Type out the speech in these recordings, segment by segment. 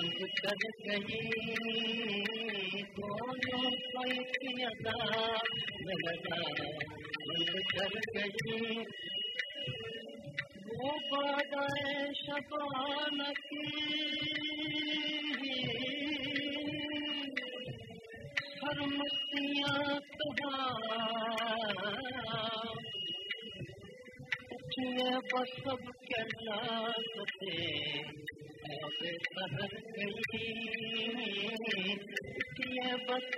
बंद कर गई दोनों कोई लगा कर गई वो बादाए शबान हर मस्तियाँ तुहार बस सब सके आगे सहर गई ये बस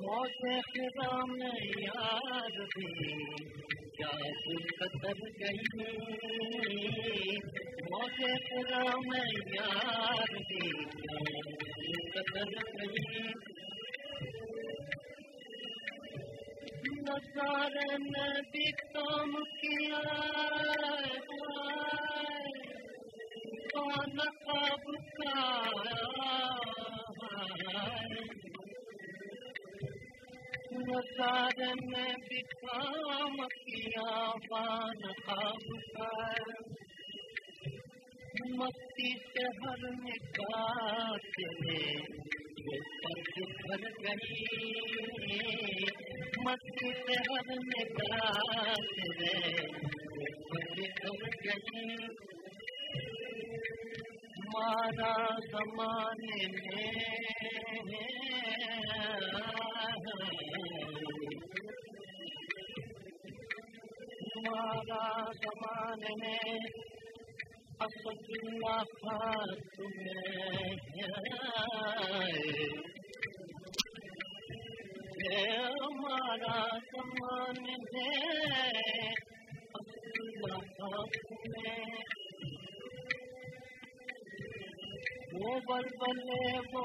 सब कहना सके आगे सहर गई देखो तो दिल फरे पिए नक्श पास देखो तो दिल फरे पिए अंदाज न छपा मौजे फिरा में यार भी क्या कतर गई मौजे फिरा में यार भी क्या कतर गई नजारे ने भी काम किया नकाब का नजारे में भी काम किया बान खाब का मस्ती से हर ये पर बिखर गई। मस्ती से हर निकाह चले ये पर बिखर गई। मारा जमाने में मारा जमाने में असदुल्ला तुम्हें हमारा जमाने में असदुल्ला तुम्हें। वो बलबले वो